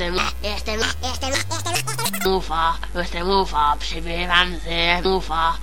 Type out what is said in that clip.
jestem, jestem, jestem, jestem, ufa, jestem ufa, przybywam z ufa,